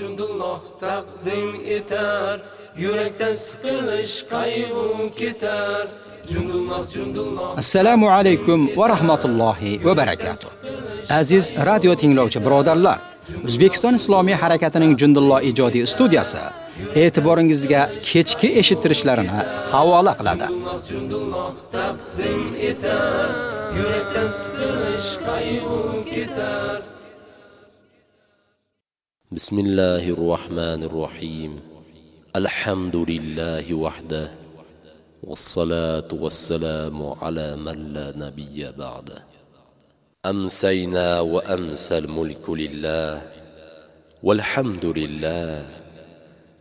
Cundullah taqdim etar. Yurakdan siqilish qayg'u ketar. Assalomu alaykum va rahmatullohi va barakatuh. Aziz radio tinglovchi birodarlar, O'zbekiston Islomiy harakatining Jundulloh ijodiy studiyasi e'tiboringizga kechki eshittirishlarini havola qiladi. Yurakdan siqilish qayg'u ketar بسم الله الرحمن الرحيم. الحمد لله وحده والصلاة والسلام على من لا نبي بعده. أمسينا وأمسى الملك لله والحمد لله.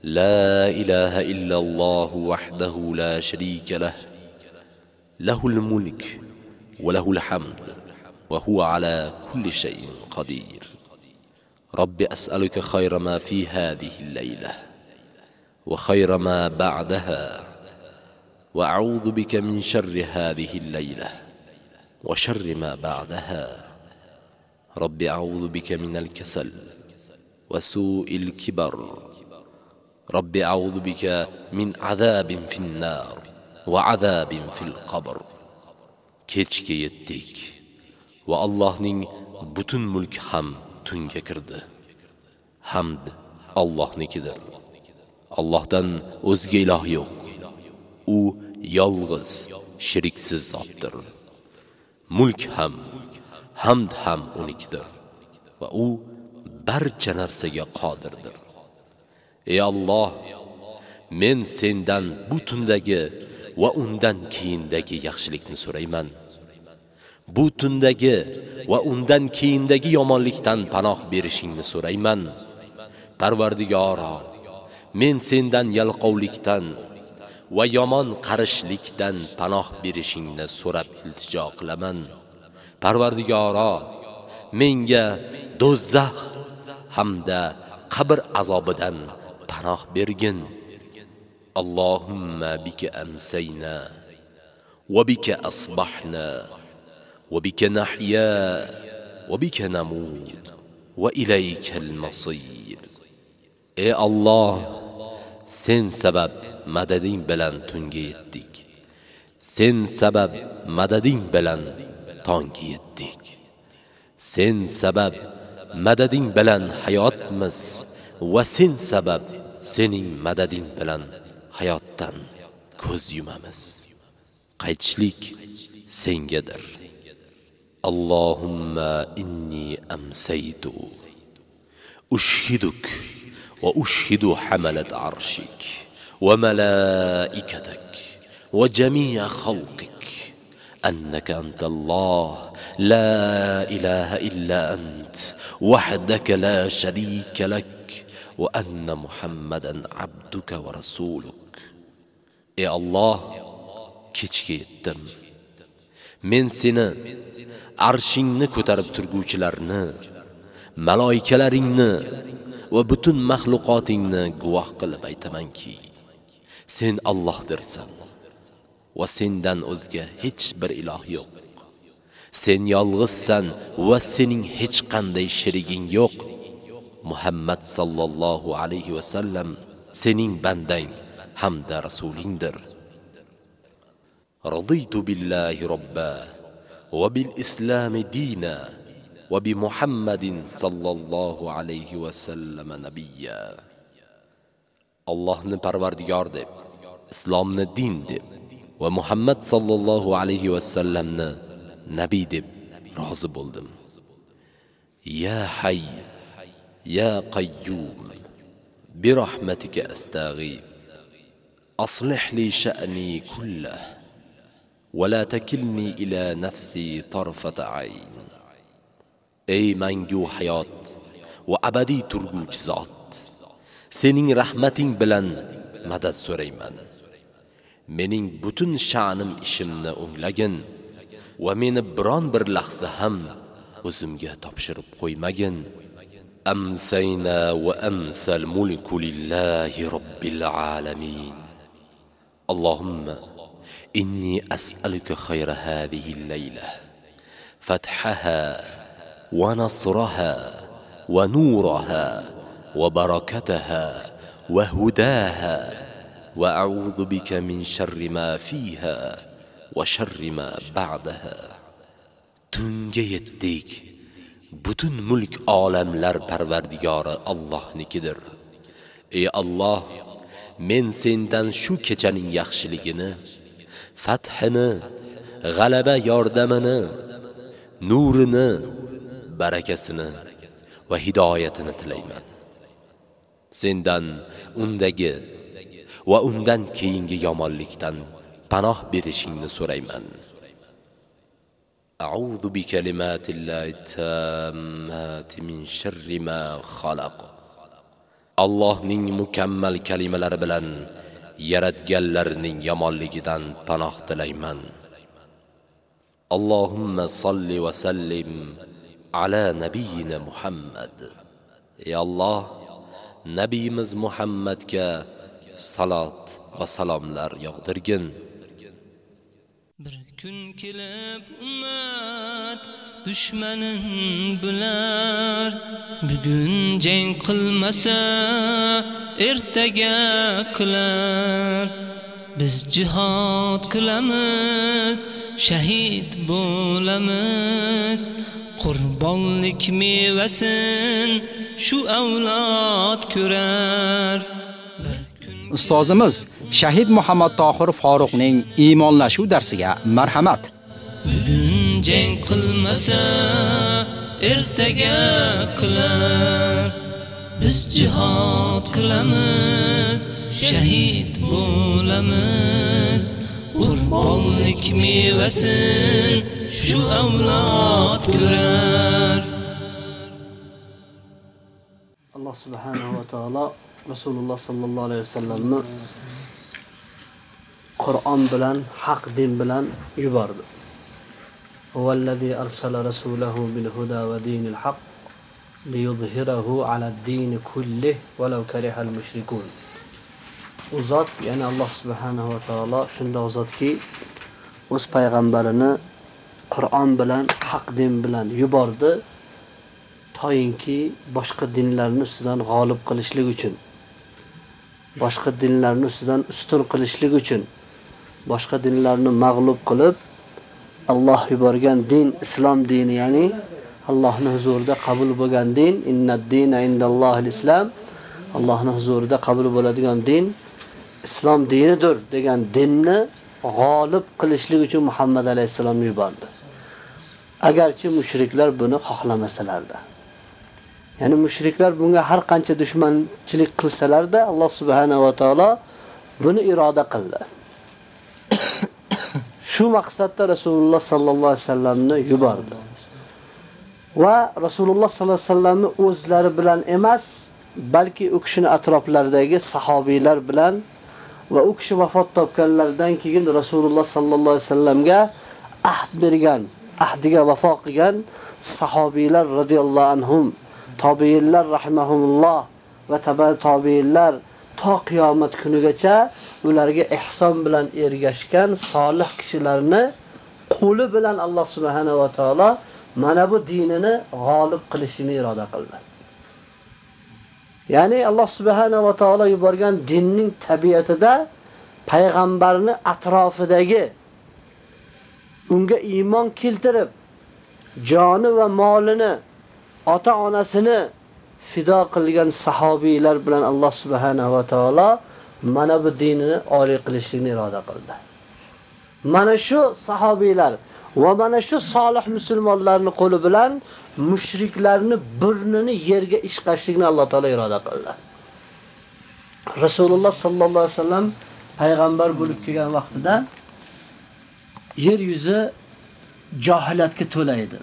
لا إله إلا الله وحده لا شريك له. له الملك وله الحمد وهو على كل شيء قدير. رب أسألك خير ما في هذه الليلة وخير ما بعدها وأعوذ بك من شر هذه الليلة وشر ما بعدها رب أعوذ بك من الكسل وسوء الكبر رب أعوذ بك من عذاب في النار وعذاب في القبر kechga yetdik va Allohning butun mulk ham tunga kirdi. Hamd Allohnikidir. Allohdan o'zga iloh yo'q. U yolg'iz, shiriksiz zotdir. Mulk ham, hamd ham unikidir va u barcha narsaga qodirdir. Ey Alloh, men sendan bu tundagi va undan keyindagi yaxshilikni so'rayman. bu tundagi va undan keyindagi yomonlikdan panoh berishingni so'rayman. Parvardigoro, men sendan yalqovlikdan va yomon qarishlikdan panoh berishingni so'rab iltijo qilaman. Parvardigoro, menga do'zax hamda qabr azobidan panoh bergin. Allohumma bika amsayna va bika asbahna. وبك نحيا وبك نموت وإليك المصير Ey Allah sen sabab madading bilan tunga yetdik sen sabab madading bilan tongga yetdik sen sabab madading bilan hayotmiz va sen sabab sening madading bilan hayotdan ko'z yumamiz. Qaytishlik sengadir. اللهم إني أمسيت. أشهدك وأشهد حملة عرشك وملائكتك وجميع خلقك أنك أنت الله. لا إله إلا أنت وحدك لا شريك لك وأن محمدا عبدك ورسولك. يا الله كيچ etdim من seni arshingni ko'tarib turguvchilarni maloikalaringni va butun mahluqotingni guvoh qilib aytamanki sen Allohdirsan va sendan o'zga hech bir iloh yo'q. Sen yolg'izsan va sening hech qanday sheriging yo'q. Muhammad sallallohu alayhi va sallam sening bandang hamda rasulingdir. Raditu billahi robba. وبالإسلام دينا وبمحمد صلى الله عليه وسلم نبيا. الله نبرور ديار دي إسلام ندين دي ومحمد صلى الله عليه وسلم نبي دي رحز بولدم. يا حي يا قيوم برحمتك أستغيث أصلح لي شأني كله ولا تكلني إلى نفسي طرفة عين Ey mangu hayot va abadiy turguvchi zot sening rahmating bilan madad so'rayman mening butun sha'nim ishimni o'nglagin va meni biron bir lahza ham o'zimga topshirib qo'ymagin أمسينا وأمسى الملك لله رب العالمين اللهم إني أسألك خير هذه الليلة فتحها ونصرها ونورها وبركتها وهداها وأعوذ بك من شر ما فيها وشر ما بعدها tunga yetdik butun mulk olamlar parvardigori Allohnikidir ey Alloh men sendan shu kechaning yaxshiligini fathini g'alaba yordamini nurini barakasini va hidoyatini tilayman sendan undagi va undan keyingi yomonlikdan panoh berishingni so'rayman أعوذ بكلمات الله التامات من شر ما خلق Allohning mukammal kalimalari bilan yaratganlarning yomonligidan panoh tilayman. Allohumma salli va sallim ala nabiyina Muhammad. Ey Alloh, nabiyimiz Muhammadga salat va salomlar yog'dirgin. Bir kun kelib ummat dushmanin bular bugun jang qilmasa ertaga qilar. Biz jihad qilamiz shahid bo'lamiz. Qurbonlik mevasin shu avlod ko'rar. Ustozimiz Shahid Muhammad Tohir Faruqning iymonlashuv darsiga marhamat. Bugun jang qilmasa ertaga qilar. Biz jihad qilamiz shahid bo'lamiz. Urfonlik mevasin shu avlod ko'rar. Alloh subhanahu va taolo rasululloh sollallohu alayhi vasallamni qur'on bilan haq din bilan yubordi. هو الذي أرسل رسوله بالهدى ودين الحق ليظهره على الدين كله ولو كره المشركون. وزاد mushrikun u zot ya'ni alloh subhanahu va taolo shundoq zotki o'z payg'ambarini qur'on bilan haq din bilan yubordi toyinki boshqa dinlarni ustidan g'olib qilishlik uchun boshqa dinlarni ustidan ustun qilishlik uchun boshqa dinlarni mag'lub qilib Alloh yuborgan din islom dini ya'ni Allohning huzurida qabul bo'lgan din innad dina indallohil islam Allohning huzurida qabul bo'ladigan din islom dinidir degan dinni g'olib qilishlik uchun Muhammad alayhisalom yubordi. Agarchi mushriklar buni xohlamasalar-da. Ya'ni mushriklar bunga har qancha dushmanchilik qilsalarda Alloh subhanahu va taolo buni iroda qildi. Shu maqsadda Rasululloh sallallohu alayhi vasallamni yubordi. Va Rasululloh sallallohu alayhi vasallamni o'zlari bilan emas, balki u kishining atroflaridagi sahobiylar bilan va u kishi vafot topganlardan keyin Rasululloh sallallohu alayhi vasallamga ahd bergan, ahdiga vafo qilgan sahobiylar radhiyallohu anhum tobiinlar rahimahumulloh va taba tobiinlar to qiyomat kunigacha ularga ihson bilan ergashgan solih kishilarni qo'li bilan Alloh subhanahu va taolo mana bu dinini g'olib qilishini iroda qildi. Ya'ni Alloh subhanahu va taolo yuborgan dinning tabiatida payg'ambarni atrofidagi unga iymon keltirib joni va molini ota-onasini fido qilgan sahobiylar bilan Alloh subhanahu va taolo mana bu dinini oliy qilishlikni iroda qildi. Mana shu sahobiylar va mana shu solih musulmonlarning qo'li bilan mushriklarni burnini yerga ishqashlikni Alloh taolo iroda qildi. Rasululloh sallallohu alayhi vasallam payg'ambar bo'lib kelgan vaqtida yer yuzi jahilatga to'la edi.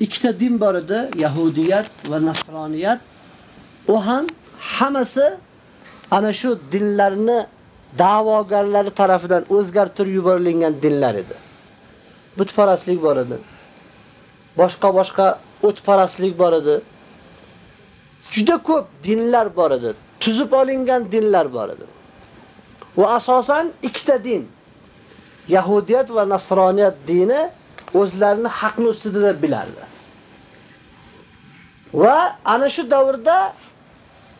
ikkita din bor edi, Yahudiyat va Nasroniyat. U ham hammasi ana shu dinlarni da'vogarlari tarafidan o'zgartirib yuborilgan dinlar edi. Butparastlik bor edi. Boshqa-boshqa o'tparastlik bor edi. Juda ko'p dinlar bor edi. Tuzib olingan dinlar bor edi. Va asosan ikkita din. Yahudiyat va Nasroniyat dini o'zlarini haqni ustida deb bilardi. Va ana shu davrda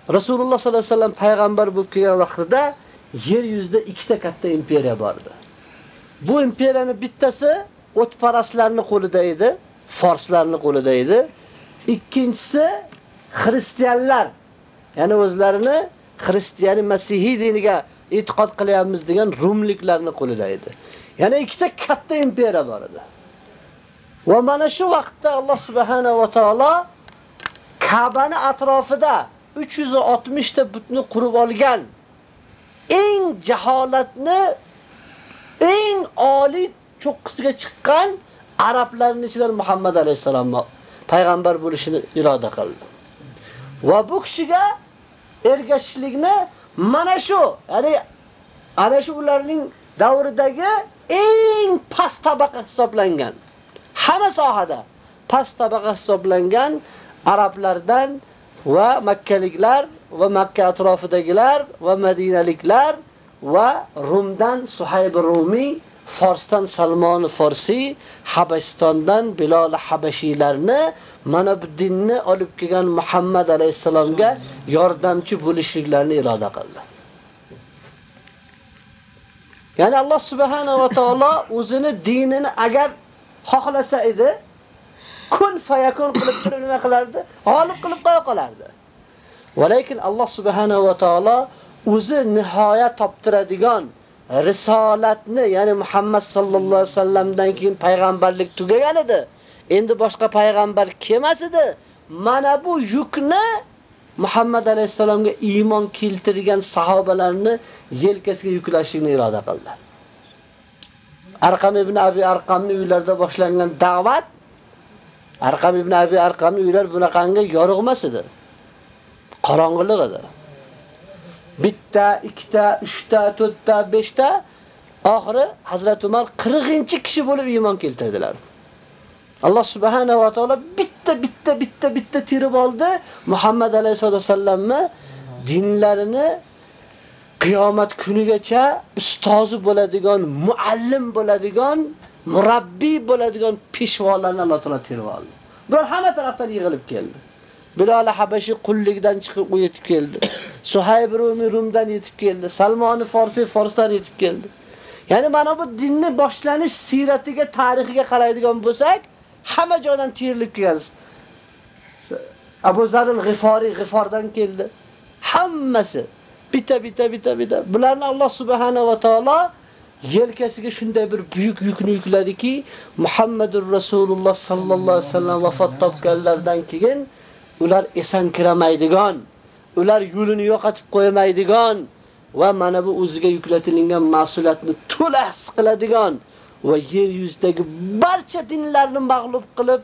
Rasululloh sollallohu alayhi vasallam payg'ambar bo'lib kelgan vaqtida yer yuzida ikkita katta imperiya bor edi. Bu imperiyaning bittasi o'tparastlarning qo'lida edi, forslarning qo'lida edi. Ikkinchisi xristianlar, ya'ni o'zlarini xristian masihiy diniga e'tiqod qilyapmiz degan rumliklarning qo'lida edi. Ya'ni ikkita katta imperiya bor edi. Va mana shu vaqtda Alloh subhanahu va taolo Ka'bani atrofida 360 ta butni qurib olgan eng jaholatni eng oliy cho'qqisiga chiqqan arablarning ichidan Muhammad alayhisalom payg'ambar bo'lishini iroda qildi. Va bu kishiga ergashishlikni mana shu, ya'ni ana shu ularning davridagi eng past tabaqa hisoblangan. Hamma sohada past tabaqa hisoblangan arablardan va makkaliklar va Makka atrofidagilar va madinaliklar va Rumdan Suhayb Rumi, Forsdan Salmon Forsi, Habashistondan Bilal Habashiylarni mana bu dinni olib kelgan Muhammad alayhisalomga yordamchi bo'lishliklarini iroda qildi. Ya'ni Alloh subhanahu va taolo o'zini dinini agar xohlasa edi, kun fayakun qilib turib nima qilardi? G'olib qilib qo'ya qolardi. Va lekin Alloh subhanahu va taolo o'zi nihoyat toptiradigan risolatni, ya'ni Muhammad sallallohu alayhi vasallamdan keyin payg'ambarlik tugagan edi. Endi boshqa payg'ambar kelmas edi. Mana bu yukni Muhammad alayhisalomga iymon keltirgan sahobalarni yelkasiga yuklashni iroda qildi. Arqam ibn Abi Arqamning uylarida boshlangan da'vat Arqam ibn Abi Arqam uylar bunaqangi yorug'mas edi. Qorong'ilik edi. Bitta, ikkita, uchta, to'rtta, beshta oxiri Hazrat Umar 40-kishi bo'lib iymon keltirdilar. Alloh subhanahu va taolo bitta bitta bitta bitta tirib oldi Muhammad alayhisolamni dinlarini qiyomat kunigacha ustozi bo'ladigan, muallim bo'ladigan, murabbiy bo'ladigan peshvolarni Alloh taolo terib oldi. Bular hamma tarafdan yig'ilib keldi. Bilal Habashi qullikdan chiqib u yetib keldi. Suhayb Rumi Rumdan yetib keldi. Salmon Forsi Forsdan yetib keldi. Ya'ni mana bu dinni boshlanish siratiga, tarixiga qaraydigan bo'lsak, hamma joydan terilib kelgan. Abu Zar al-G'ifori G'ifordan keldi. Hammasi bitta bitta bitta bitta. Bularni Alloh subhanahu va taolo yelkasiga shunday bir buyuk yukni yukladiki, Muhammadur Rasululloh sallallohu alayhi vasallam vafot topganlardan keyin ular esan kiramaydigan, ular yo'lini yo'qotib qo'ymaydigan va mana bu o'ziga yuklatilgan mas'uliyatni to'la his qiladigan va yer yuzidagi barcha dinlarni mag'lub qilib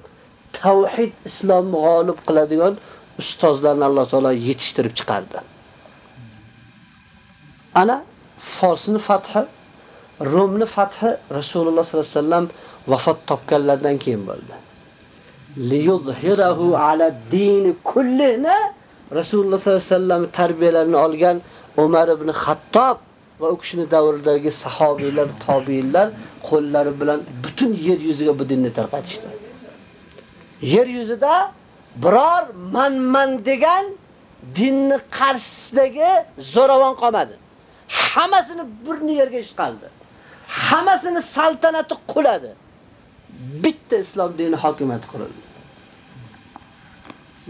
tavhid islomni g'olib qiladigan ustozlarni Alloh taolo yetishtirib chiqardi. Ana Forsni fathi, Rumni fathi Rasululloh sollallohu alayhi vasallam vafot topganlardan keyin bo'ldi. Liyudhirahu ala din kullina Rasululloh sollallohu alayhi vasallam tarbiyalarini olgan Umar ibn Xattob va u kishining davridagi sahobiylar, tobiinlar qo'llari bilan butun yer yuziga bu dinni tarqatishdi. Yer yuzida biror man-man degan dinni qarshisidagi zo'ravon qolmadi. Hammasini bir yerga chiqardi. Hammasini saltanati quladi. Bitta islom dini hokimiyat qurildi.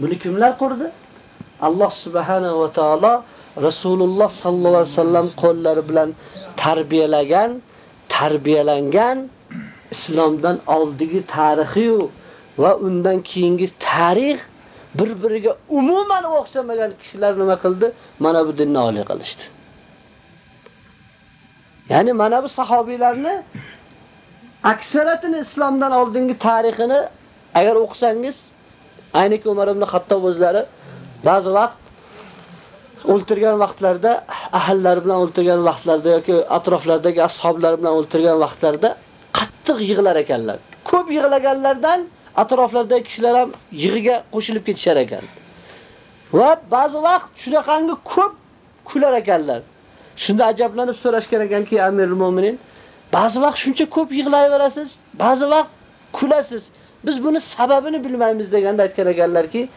Buni kimlar qurdi? Alloh subhanahu va taolo Rasululloh sallallohu alayhi vasallam qo'llari bilan tarbiyalagan, tarbiyalangan islomdan oldigi tarixi va undan keyingi tarix bir-biriga umuman o'xshamagan kishilar nima qildi? Mana bu dinni oliy qilishdi. Ya'ni mana bu sahobiylarni aksariyatini islomdan oldingi tarixini agar o'qisangiz, ayniki Umar ibn Xattob o'zlari ba'zi vaqt o'ltirgan vaqtlarda, ahllari bilan o'ltirgan vaqtlarda yoki atroflardagi ashablar bilan o'ltirgan vaqtlarda qattiq yig'lar ekanlar. Ko'p yig'laganlardan atroflardagi kishilar ham yig'iga qo'shilib ketishar ekan. Va ba'zi vaqt shunaqangi ko'p kular ekanlar. Shunda ajablanib so'rashgan ekanki, Amirul Mo'minin, ba'zi vaqt shuncha ko'p yig'layverasiz, ba'zi vaqt kulasiz. Biz buni sababini bilmaymiz deganda aytgan ekanlarki,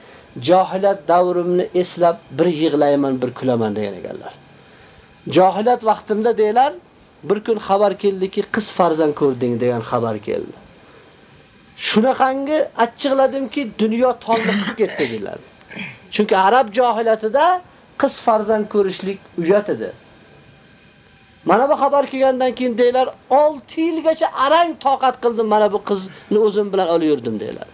jahilat davrimni eslab bir yig'layman, bir kulaman degan ekanlar. Jahilat vaqtimda deylar, bir kun xabar keldiki, qiz farzand ko'rding degan xabar keldi. Shunaqangi achchiqladimki, dunyo tolliqib ketdi dedilar. Chunki arab jahilatida qiz farzand ko'rishlik uyat edi. Mana bu xabar kelgandan keyin deylar, 6 yilgacha arang toqat qildim, mana bu qizni o'zim bilan olib yurdim deylar.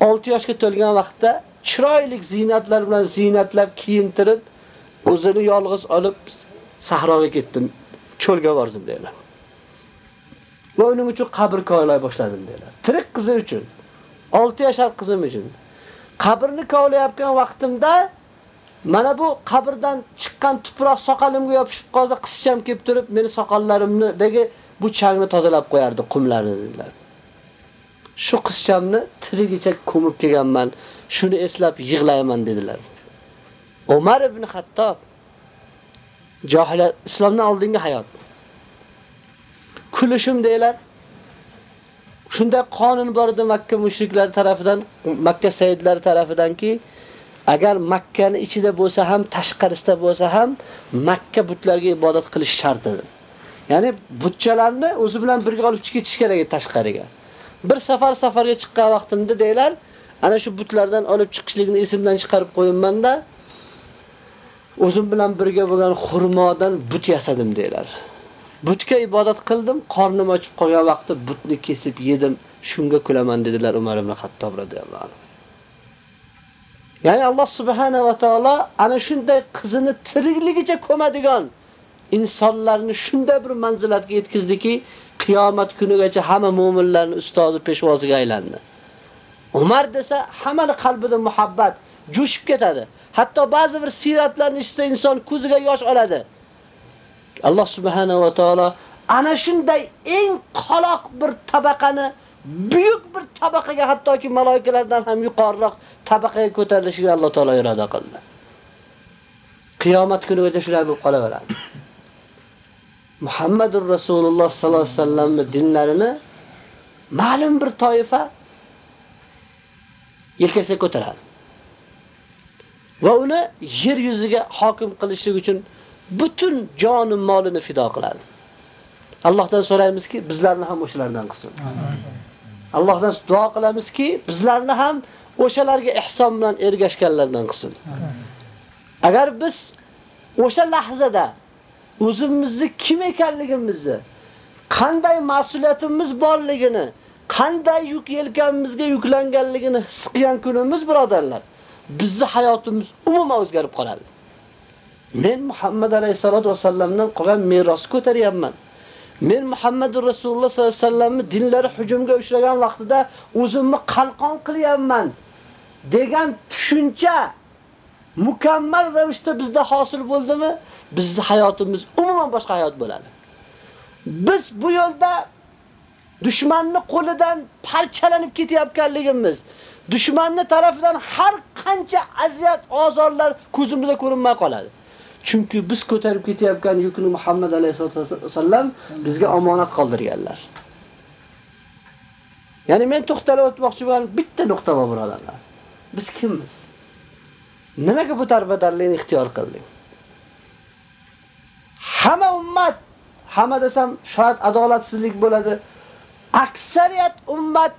6 yoshga to'lgan vaqtda chiroyli zinatlar bilan zinatlab kiyintirib, o'zini yolg'iz olib sahroga ketdim, cho'lga bordim deylar. Va uning uchun qabr ko'ylay boshladim deylar. Tirik qizi uchun, 6 yoshar qizim uchun. Qabrni kovlayotgan vaqtimda mana bu qabrdan chiqqan tuproq soqalimga yopishib qolsa, qizcham kelib turib, meni soqollarimnidagi bu changni tozalab qo'yardi, qumlarni dedilar. Shu qizchamni tirigicha ko'mib kelganman, shuni eslab yig'layman dedilar. Umar ibn Xattob jahiliyat islomdan oldingi hayot. Kulishim deylar. Shunda qonun bor edi Makka mushriklari tarafidan, Makka sayyidlari tarafidanki, agar Makkani ichida bo'lsa ham, tashqarisida bo'lsa ham Makka butlarga ibodat qilish shart edi. Ya'ni butchalarni o'zi bilan birga olib chiqish kerak edi tashqariga. Bir safar safarga chiqqan vaqtimda deylar, ana shu butlardan olib chiqishlikni esimdan chiqarib qo'yimman-da, o'zim bilan birga bo'lgan xurmodan but yasadim deylar. Butga ibodat qildim, qornim ochib qolgan vaqtda butni kesib yedim, shunga kulaman dedilar Umar ibn Xattob radhiyallohu anhu. Ya'ni Alloh subhanahu va taolo ana shunday qizini tirikligicha ko'madigan insonlarni shunday bir manzilatga yetkizdiki, qiyomat kunigacha hamma mu'minlarning ustozi peshvoziga aylandi. Umar desa hammani qalbida muhabbat jo'shib ketadi. Hatto ba'zi bir siyratlarni eshitsa inson ko'ziga yosh oladi. Alloh subhanahu va taolo ana shunday eng qaloq bir tabaqani buyuk bir tabaqaga hattoki malaikalardan ham yuqoriroq tabaqaga ko'tarilishiga Alloh taolo iroda qildi. Qiyomat kunigacha shunday bo'lib qolaveradi. Muhammadur Rasululloh sallallohu alayhi vasallamning dinlarini ma'lum bir toifa yelkasiga ko'taradi. Va uni yer yuziga hokim qilishlik uchun butun joni molini fido qiladi. Allohdan so'raymizki, bizlarni ham o'shalardan qilsin. Allohdan duo qilamizki, bizlarni ham o'shalarga ihson bilan ergashganlardan qilsin. Agar biz o'sha lahzada o'zimizni kim ekanligimizni, qanday mas'uliyatimiz borligini, qanday yuk yelkamizga yuklanganligini his qilgan kunimiz birodarlar, bizning hayotimiz umuman o'zgarib qoladi. Men Muhammad alayhisolatu vasallamdan qolgan meros ko'taryapman. Men Muhammadur Rasululloh sollallohu alayhi vasallamni dinlari hujumga uchragan vaqtida o'zimni qalqon qilyapman degan tushuncha mukammal ravishda bizda hosil bo'ldimi, bizning hayotimiz umuman boshqa hayot bo'ladi. Biz bu yo'lda dushmanni qo'lidan parchalanib ketayotganligimiz, dushmanni tarafidan har qancha aziyat, ozorlar ko'zimizga ko'rinmay qoladi. Chunki biz ko'tarib ketayotgan yukni Muhammad alayhisosallam bizga omonat qoldirganlar. Ya'ni men to'xtalib o'tmoqchi bo'lgan bitta nuqta bor birodarlar. Biz kimmiz? Nimaga bu tarbadarlikni ixtiyor qildik? Hamma ummat, hamma desam shoyat adolatsizlik bo'ladi. Aksariyat ummat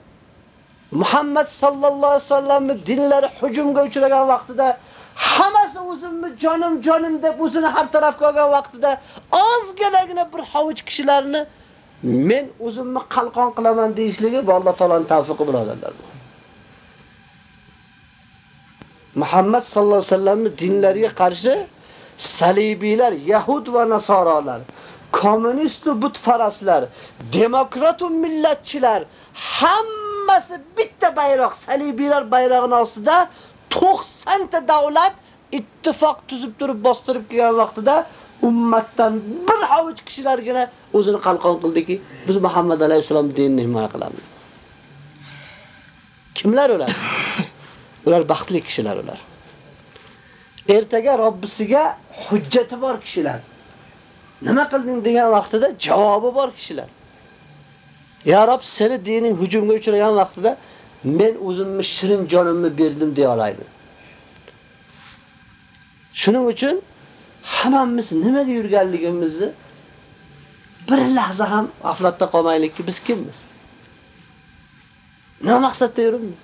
Muhammad sallallohu alayhi vasallamning dinlari hujumga uchragan vaqtida hammasi o'zimni jonim jonim deb o'zini har tarafga olgan vaqtida ozginagina bir hovuch kishilarni men o'zimni qalqon qilaman deyishligi va Alloh taolaning tavfiqi birodarlar. Muhammad sallallohu alayhi vasallamning dinlariga qarshi salibiylar, yahud va nasoralar, kommunist va butfaraslar, demokrat va millatchilar hammasi bitta bayroq, salibiylar bayrog'ining ostida 90 ta davlat ittifoq tuzib turib bostirib kelgan vaqtida ummatdan bir havuch kishilargina o'zini qalqon qildiki, biz Muhammad alayhisalom dinini himoya qilamiz. Kimlar ular? ular baxtli kishilar ular. Ertaga Robbisiga hujjati bor kishilar. Nima qilding degan vaqtida javobi bor kishilar. Ya Rob, seni dining hujumga uchragan vaqtida men o'zimni shirin jonimni berdim deya olaydi. Shuning uchun hammamiz nimaga yurganligimizni bir lahza ham g'aflatda qolmaylikki, biz kimmiz? Nima maqsadda yuribmiz?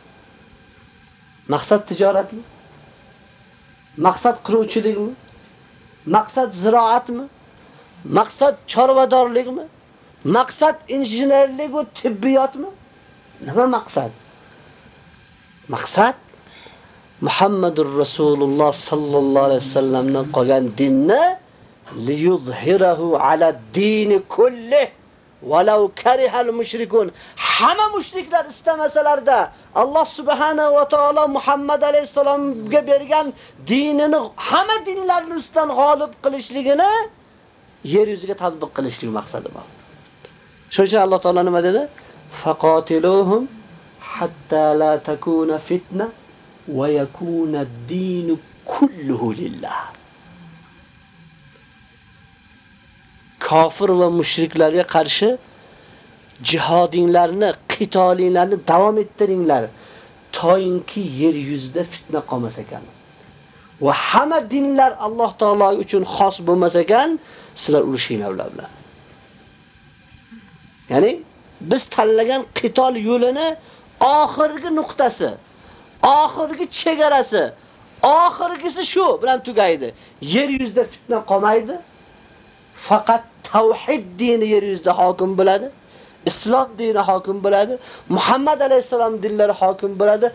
Maqsad tijoratmi? Maqsad quruvchilikmi? Maqsad ziroatmi? Maqsad chorvadorlikmi? Maqsad injenerlik va tibbiyotmi? Nima maqsad? Maqsad Muhammadur Rasululloh sallallohu alayhi vasallamdan qolgan dinni liyuzhirahu ala dini kulli walau karihal mushrikun. Hamma mushriklar istamasalarda Alloh subhanahu va taolo Muhammad alayhisalomga bergan dinini hamma dinlarning ustidan g'olib qilishligini yer yuziga tatbiq qilishlik maqsadi bor. Shuning uchun Alloh taolo nima dedi? Faqatiluhum hatta la takuna fitna va yakuna ad-din kulluhu lillah. Kofir va mushriklarga qarshi jihodinglarni, qitolinglarni davom ettiringlar. toyinki yer yuzida fitna qolmas ekan. Va hamma dinlar Alloh taolo uchun xos bo'lmas ekan, sizlar urushinglar ular bilan. Ya'ni biz tanlagan qitol yo'lini oxirgi nuqtasi, oxirgi chegarasi, oxirgisi shu bilan tugaydi. Yer yuzida fitna qolmaydi. Faqat tavhid dini yer yuzida hokim bo'ladi. Islom dini hokim bo'ladi. Muhammad alayhisalom dinlari hokim bo'ladi.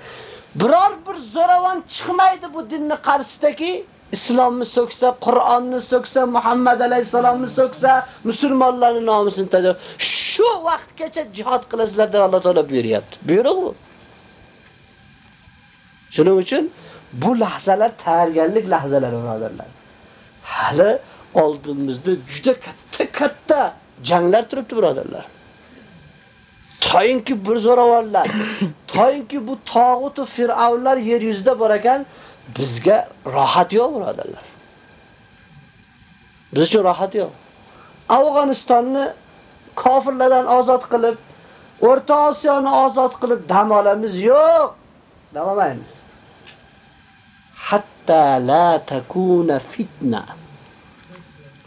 Biror bir zo'ravon chiqmaydi bu dinni qarshisidagi islomni so'ksa, Qur'onni so'ksa, Muhammad alayhisalomni so'ksa, musulmonlarning nomusini tajov. Shu vaqtgacha jihad qilasizlar deb Alloh taolo buyuryapti. Buyruq bu. Shuning uchun bu lahzalar tayyorgarlik lahzalari birodarlar. Hali oldimizda juda katta-katta janglar turibdi birodarlar. Toyinki bir zo'ravonlar, toyinki bu tog'ut va fir'avnlar yer yuzida bor ekan, bizga rohat yo'q birodarlar. Biz uchun rohat yo'q. Afg'onistonni kofirlardan ozod qilib, O'rta Osiyoni ozod qilib dam olamiz yo'q. Dam olmaymiz. Hatta la takuna fitna.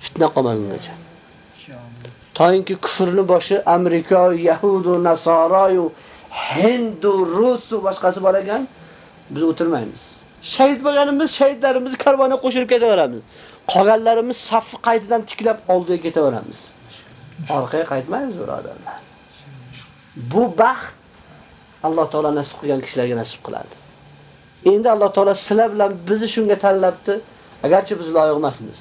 Fitna qolmaguncha. Toyinki kufrni boshi Amerika, Yahudu, Nasoroyu, Hindu, Rusu boshqasi bor ekan, biz o'tirmaymiz. Shahid bo'lganimiz shahidlarimizni karvona qo'shilib ketaveramiz. Qolganlarimiz safni qaytadan tiklab oldiga ketaveramiz. Orqaga qaytmaymiz birodarlar. Bu baxt Alloh taolo nasib qilgan kishilarga nasib qiladi. Endi Alloh taolo sizlar bilan bizni shunga tanlabdi, agarchi biz loyiq emasmiz.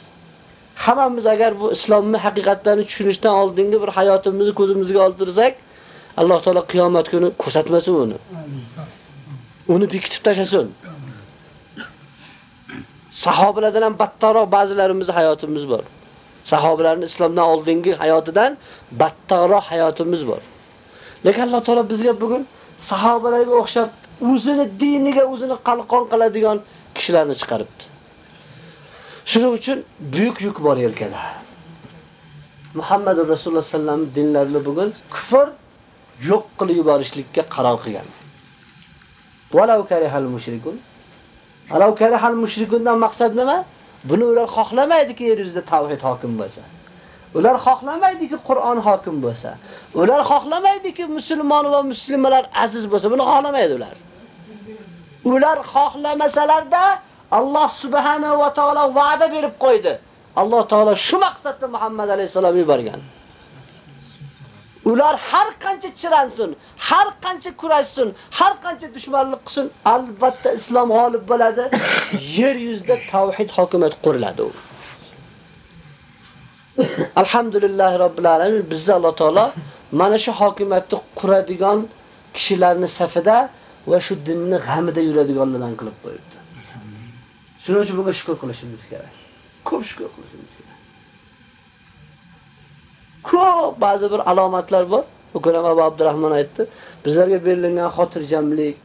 Hammamiz agar bu islomni haqiqatlarini tushunishdan oldingi bir hayotimizni ko'zimizga oltirsak, Alloh taolo qiyomat kuni ko'rsatmasin uni. Uni bekitib tashlasin. Sahobalardan ham battarroq ba'zilarimiz hayotimiz bor. Sahobalarning islomdan oldingi hayotidan battarroq hayotimiz bor. Lekin Alloh taolo bizga bugun sahobalarga o'xshab o'zini diniga o'zini qalqon qiladigan kishilarni chiqaribdi. Shuning uchun buyuk yuk bor yelkada. Muhammad Rasululloh sallam dinlarini bugun kufr yo'q qilib yuborishlikka qaror qilgan. Walau karihal mushrikun. Walau karihal mushrikundan maqsad nima? Buni ular xohlamaydiki yer yuzida tavhid hokim bo'lsa. Ular xohlamaydiki Qur'on hokim bo'lsa. Ular xohlamaydiki musulmon va muslimalar aziz bo'lsa. Buni xohlamaydi ular. Ular xohlamasalarda Alloh subhanahu va taolo va'da berib qo'ydi. Alloh taolo shu maqsadda Muhammad alayhisalom yuborgan. Ular har qancha chiransin, har qancha kurashsin, har qancha dushmanlik qilsin, albatta islom g'olib bo'ladi. Yer yuzida tavhid hokimiyat quriladi. Alhamdulillah robbil alamin bizza Alloh taolo mana shu hokimiyatni quradigan kishilarning safida va shu dinni g'amida yuradiganlardan qilib qo'yibdi. Shuning uchun bunga shukr qilishimiz kerak. Ko'p shukr qilishimiz. Ko'p ba'zi bir alomatlar bor. Ukram Abu Abdurrahmon aytdi. Bizlarga berilgan xotirjamlik,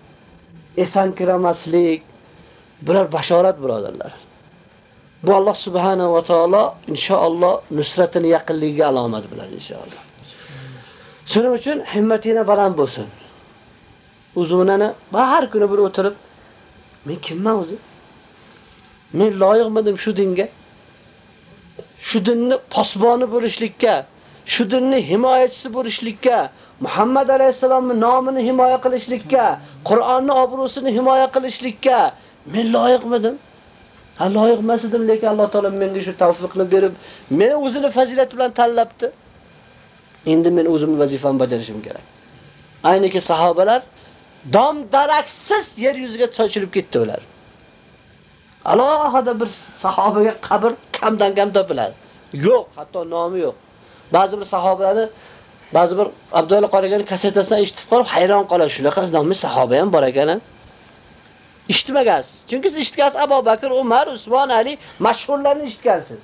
esan kiramaslik bular bashorat birodarlar. Bu Alloh subhanahu va taolo inshaalloh nusratini yaqinligiga alomat bular inshaalloh. Shuning uchun himmatina baland bo'lsin. uzunani har kuni bir o'tirib, men kimman o'zi? Men loyiqmidim shu dinga? Shu dinni posboni bo'lishlikka, shu dinni himoyachisi bo'lishlikka, Muhammad alayhisolamning nomini himoya qilishlikka, Qur'onning obro'sini himoya qilishlikka men loyiqmidim? Ha loyiq emas edim, lekin Alloh taolo menga shu tavfiqni berib, meni o'zini fazilati bilan tanlabdi. Endi men o'zimni vazifamni bajarishim kerak. Ayniki sahobalar dom daraksiz yer yuziga sochilib ketdi ular. Alohida bir sahobaga qabr kamdan kam topiladi. Yo'q, hatto nomi yo'q. Ba'zi bir sahobalarni ba'zi bir Abdulloh Qoragani kasetasidan eshitib qolib hayron qoladi. Shunaqa nomli sahoba ham bor ekan. Eshitmagansiz. Chunki siz eshitgansiz Abu Bakr, Umar, Usmon, Ali mashhurlarni eshitgansiz.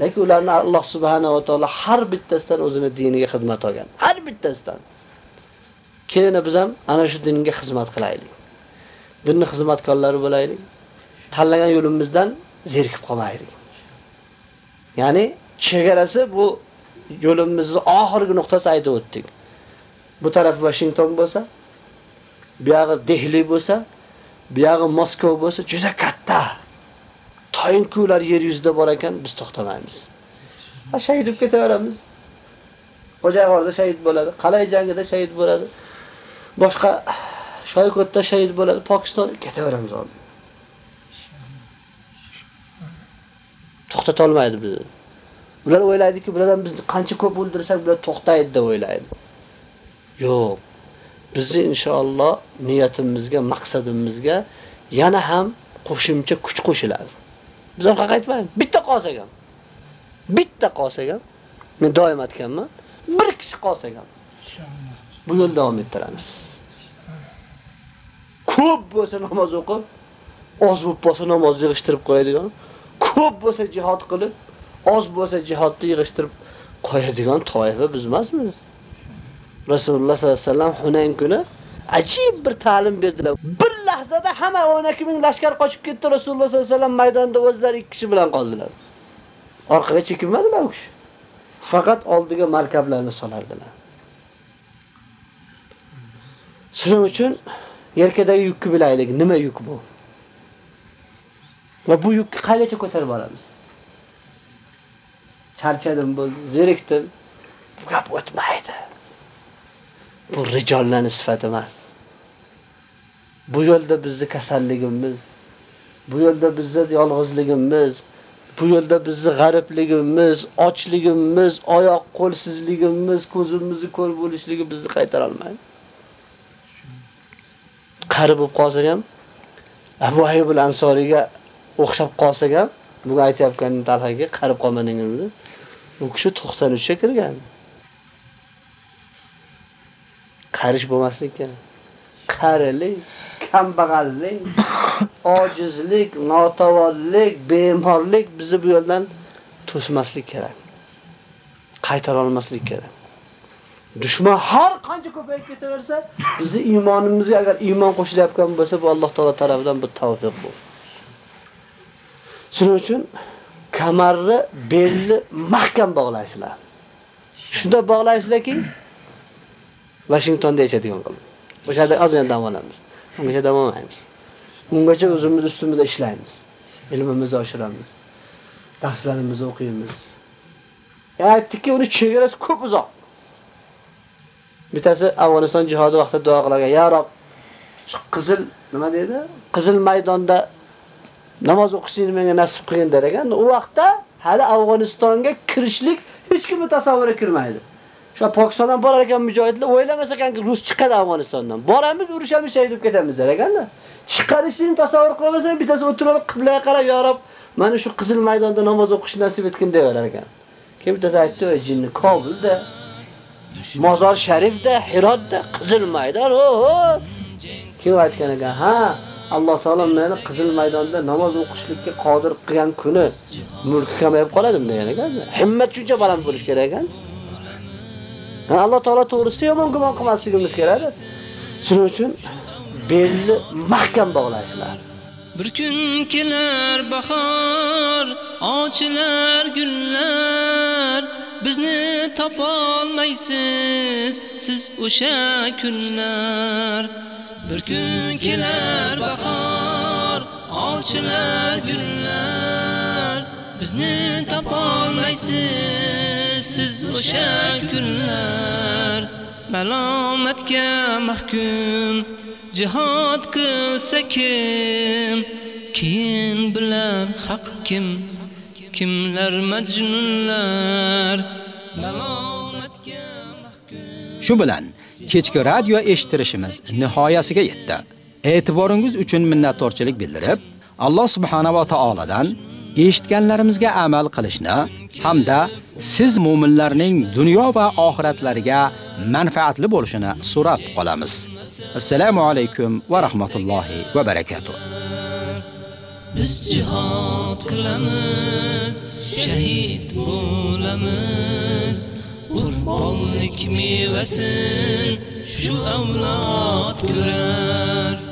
Lekin ularni Alloh subhanahu va taolo har bittasidan o'zini diniga xizmat olgan. Har bittasidan. Kelina biz ham ana shu dinga xizmat qilaylik. Dinni xizmatkorlari bo'laylik. Tanlagan yo'limizdan zerikib qolmaylik. Ya'ni chegarasi bu yo'limizning oxirgi nuqtasi aytib o'tdik. Bu taraf Washington bo'lsa, bu yog'i Dehli bo'lsa, bu yog'i Moskva bo'lsa, juda katta. Toyinki ular yer yuzida bor ekan, biz to'xtamaymiz. Ha shahid bo'lib ketaveramiz. Xo'jayxonda shahid bo'ladi, Qalay jangida shahid bo'ladi. Boshqa Shoykotda shahid bo'ladi, Pokiston ketaveramiz oldin. To'xtata olmaydi bizni. Ular o'ylaydiki, bulardan bizni qancha ko'p o'ldirsak, bular to'xtaydi deb o'ylaydi. Yo'q. Bizni inshaalloh niyatimizga, maqsadimizga yana ham qo'shimcha kuch qo'shiladi. Biz orqa qaytmaymiz. Bitta qolsak ham. Bitta qolsak ham, men doim aytganman, bir kishi qolsak ham. Bu yo'l davom ettiramiz. Ko'p bo'lsa namoz o'qib, oz bo'lib bo'lsa namoz yig'ishtirib qo'yadigan, ko'p bo'lsa jihad qilib, oz bo'lsa jihodni yig'ishtirib qo'yadigan toifa biz emasmiz. Rasululloh sollallohu alayhi vasallam Hunayn kuni ajib bir ta'lim berdilar. Bir lahzada hamma 12 ming lashkar qochib ketdi. Rasululloh sollallohu alayhi vasallam maydonda o'zlari ikki kishi bilan qoldilar. Orqaga chekinmadilar u kishi. Faqat oldiga markablarni solardilar. Shuning uchun yelkadagi yukni bilaylik, nima yuk bu? Va bu yukni qayergacha ko'tarib boramiz? Charchadim bo'ldi, zerikdim. Bu gap o'tmaydi. Bu rijollarning sifati emas. Bu yo'lda bizni kasalligimiz, bu yo'lda bizni yolg'izligimiz, bu yo'lda bizni g'aribligimiz, ochligimiz, oyoq qo'lsizligimiz, ko'zimizni ko'r bo'lishligi bizni qaytara olmaydi. Qari bo'lib qolsak ham, Abu Ayyub al-Ansoriga o'xshab qolsak ham, bugun aytayotganim talhaga qarib qolmaningizni. U kishi 93 ga kirgan. Qarish bo'lmaslik kerak. Qarilik, kambag'allik, ojizlik, notavonlik, bemorlik bizni bu yo'ldan to'smaslik kerak. Qaytara olmaslik kerak. Dushman har qancha ko'payib ketaversa, bizni iymonimizga agar iymon qo'shilayotgan bo'lsa, bu Alloh taolo tomonidan bir tavfiq bu. Shuning uchun kamarni belni mahkam bog'laysizlar. Shunda bog'laysizlarki, Washingtonda yashaydigan qilib. O'sha yerda ozgina dam olamiz. Ungacha dam olmaymiz. Ungacha o'zimiz ustimizda ishlaymiz. Ilmimizni oshiramiz. Darslarimizni o'qiymiz. Aytdikki, uni chegarasi ko'p uzoq. Bittasi Afg'oniston jihodi vaqtida duo qilgan, "Ya Rob, qizil nima deydi? Qizil maydonda namoz o'qishni menga nasib qilgin der ekan. U vaqtda hali Afg'onistonga kirishlik hech kim tasavvuriga kirmaydi. Shu Pokistondan borar ekan mujohidlar o'ylamas ekanki rus chiqadi Afg'onistondan. Boramiz, urushamiz, shahid bo'lib ketamiz der ekanda. Chiqarishni tasavvur qilmasa, bittasi o'tirib qiblaga qarab, "Ya Rob, mana shu qizil maydonda namoz o'qish nasib etgin" deyar ekan. Kim bittasi aytdi, "Ey jinni Kobulda, Mozor Sharifda, Hirotda qizil maydon, oho." Kim aytgan ekan? Ha, Alloh taolo meni qizil maydonda namoz o'qishlikka qodir qilgan kuni mulk kamayib qoladim degan ekan. Himmat shuncha baland bo'lish kerak ekan. Alloh taolo to'g'risida yomon gumon qilmasligimiz kerak. Shuning uchun belni mahkam bog'lashlar. Bir kun kelar bahor, ochilar gullar, bizni topolmaysiz siz o'sha kunlar bir kun kelar bahor ovchilar gullar bizni topolmaysiz siz o'sha kunlar. Malomatga mahkum jihad qilsa kim? Keyin bilar haq kim? Kimlar majnunlar? Malomatga mahkum. Shu bilan kechki radio eshittirishimiz nihoyasiga yetdi. E'tiboringiz uchun minnatdorchilik bildirib, Alloh subhanahu va taoladan eshitganlarimizga amal qilishni hamda siz mu'minlarning dunyo va oxiratlariga manfaatli bo'lishini so'rab qolamiz. Assalomu alaykum va rahmatullohi va barakatuh. biz jihad qilamiz shahid bo'lamiz qurbonlik mevasin shu avlod ko'rar